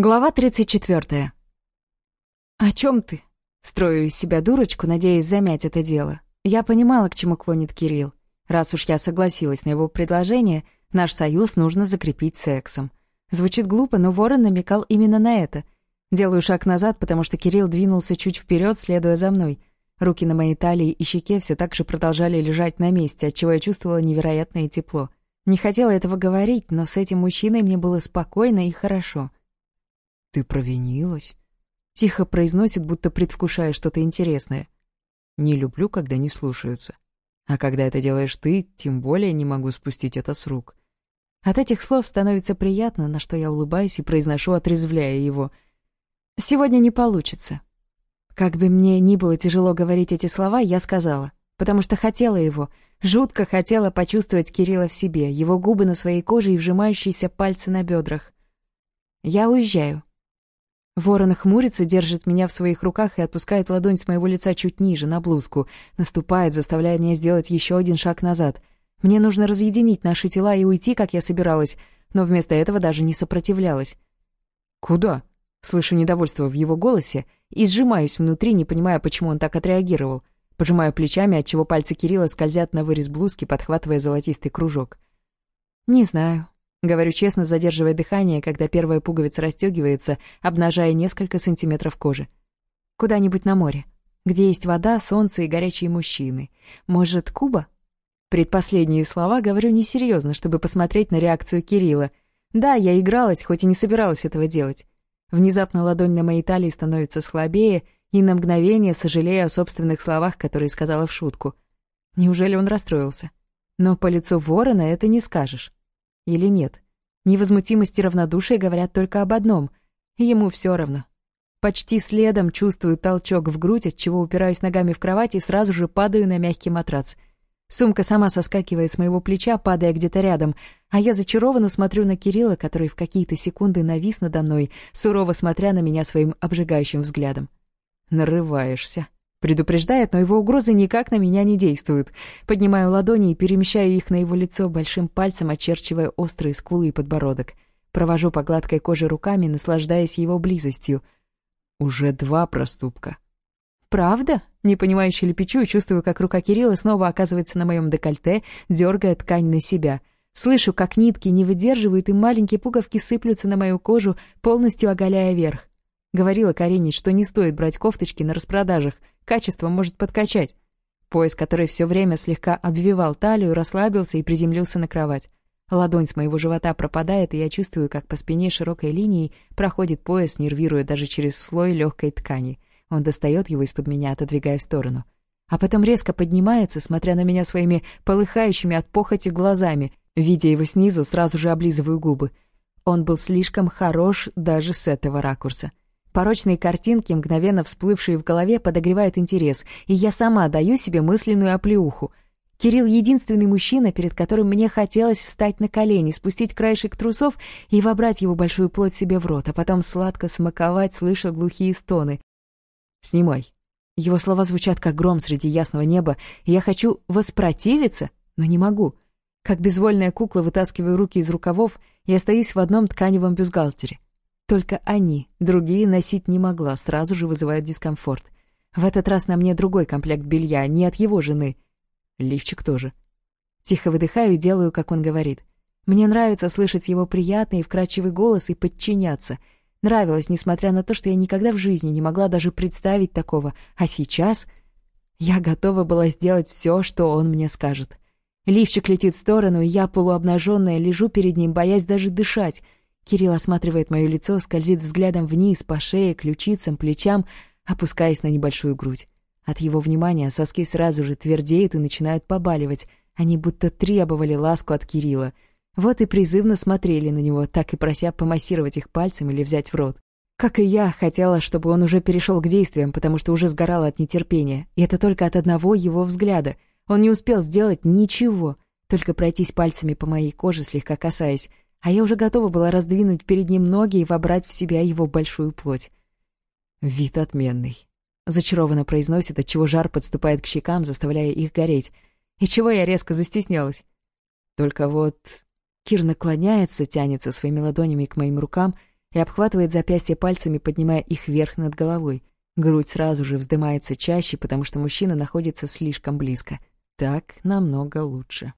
Глава 34. «О чем ты?» Строю из себя дурочку, надеясь замять это дело. Я понимала, к чему клонит Кирилл. Раз уж я согласилась на его предложение, наш союз нужно закрепить сексом. Звучит глупо, но Ворон намекал именно на это. Делаю шаг назад, потому что Кирилл двинулся чуть вперед, следуя за мной. Руки на моей талии и щеке все так же продолжали лежать на месте, отчего я чувствовала невероятное тепло. Не хотела этого говорить, но с этим мужчиной мне было спокойно и хорошо — ты провинилась?» Тихо произносит, будто предвкушая что-то интересное. «Не люблю, когда не слушаются. А когда это делаешь ты, тем более не могу спустить это с рук». От этих слов становится приятно, на что я улыбаюсь и произношу, отрезвляя его. «Сегодня не получится». Как бы мне ни было тяжело говорить эти слова, я сказала, потому что хотела его, жутко хотела почувствовать Кирилла в себе, его губы на своей коже и вжимающиеся пальцы на бедрах. «Я уезжаю», Ворон хмурится, держит меня в своих руках и отпускает ладонь с моего лица чуть ниже, на блузку. Наступает, заставляя меня сделать еще один шаг назад. Мне нужно разъединить наши тела и уйти, как я собиралась, но вместо этого даже не сопротивлялась. «Куда?» Слышу недовольство в его голосе и сжимаюсь внутри, не понимая, почему он так отреагировал. Пожимаю плечами, отчего пальцы Кирилла скользят на вырез блузки, подхватывая золотистый кружок. «Не знаю», Говорю честно, задерживая дыхание, когда первая пуговица расстегивается, обнажая несколько сантиметров кожи. Куда-нибудь на море, где есть вода, солнце и горячие мужчины. Может, Куба? Предпоследние слова говорю несерьезно, чтобы посмотреть на реакцию Кирилла. Да, я игралась, хоть и не собиралась этого делать. Внезапно ладонь на моей талии становится слабее, и на мгновение сожалею о собственных словах, которые сказала в шутку. Неужели он расстроился? Но по лицу ворона это не скажешь или нет. Невозмутимость и равнодушие говорят только об одном — ему все равно. Почти следом чувствую толчок в грудь, от чего упираюсь ногами в кровать и сразу же падаю на мягкий матрац. Сумка сама соскакивает с моего плеча, падая где-то рядом, а я зачарованно смотрю на Кирилла, который в какие-то секунды навис надо мной, сурово смотря на меня своим обжигающим взглядом. «Нарываешься», Предупреждает, но его угрозы никак на меня не действуют. Поднимаю ладони и перемещаю их на его лицо, большим пальцем очерчивая острые скулы и подбородок. Провожу по гладкой коже руками, наслаждаясь его близостью. Уже два проступка. «Правда?» — непонимающе лепечу и чувствую, как рука Кирилла снова оказывается на моем декольте, дергая ткань на себя. Слышу, как нитки не выдерживают, и маленькие пуговки сыплются на мою кожу, полностью оголяя верх. Говорила Карине, что не стоит брать кофточки на распродажах — Качество может подкачать. Пояс, который все время слегка обвивал талию, расслабился и приземлился на кровать. Ладонь с моего живота пропадает, и я чувствую, как по спине широкой линией проходит пояс, нервируя даже через слой легкой ткани. Он достает его из-под меня, отодвигая в сторону. А потом резко поднимается, смотря на меня своими полыхающими от похоти глазами. Видя его снизу, сразу же облизываю губы. Он был слишком хорош даже с этого ракурса. Порочные картинки, мгновенно всплывшие в голове, подогревают интерес, и я сама даю себе мысленную оплеуху. Кирилл — единственный мужчина, перед которым мне хотелось встать на колени, спустить краешек трусов и вобрать его большую плоть себе в рот, а потом сладко смаковать, слыша глухие стоны. «Снимай». Его слова звучат как гром среди ясного неба, и я хочу воспротивиться, но не могу. Как безвольная кукла вытаскиваю руки из рукавов и остаюсь в одном тканевом бюстгальтере. Только они, другие носить не могла, сразу же вызывает дискомфорт. В этот раз на мне другой комплект белья, не от его жены. Лифчик тоже. Тихо выдыхаю и делаю, как он говорит. Мне нравится слышать его приятный и вкрадчивый голос и подчиняться. Нравилось, несмотря на то, что я никогда в жизни не могла даже представить такого. А сейчас я готова была сделать все, что он мне скажет. Лифчик летит в сторону, и я, полуобнаженная, лежу перед ним, боясь даже дышать — Кирилл осматривает мое лицо, скользит взглядом вниз, по шее, ключицам, плечам, опускаясь на небольшую грудь. От его внимания соски сразу же твердеют и начинают побаливать. Они будто требовали ласку от Кирилла. Вот и призывно смотрели на него, так и прося помассировать их пальцем или взять в рот. Как и я, хотела, чтобы он уже перешел к действиям, потому что уже сгорала от нетерпения. И это только от одного его взгляда. Он не успел сделать ничего, только пройтись пальцами по моей коже, слегка касаясь а я уже готова была раздвинуть перед ним ноги и вобрать в себя его большую плоть. «Вид отменный», — зачарованно произносит, отчего жар подступает к щекам, заставляя их гореть. И чего я резко застеснялась? Только вот... Кир наклоняется, тянется своими ладонями к моим рукам и обхватывает запястья пальцами, поднимая их вверх над головой. Грудь сразу же вздымается чаще, потому что мужчина находится слишком близко. Так намного лучше.